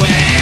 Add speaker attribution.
Speaker 1: Wait!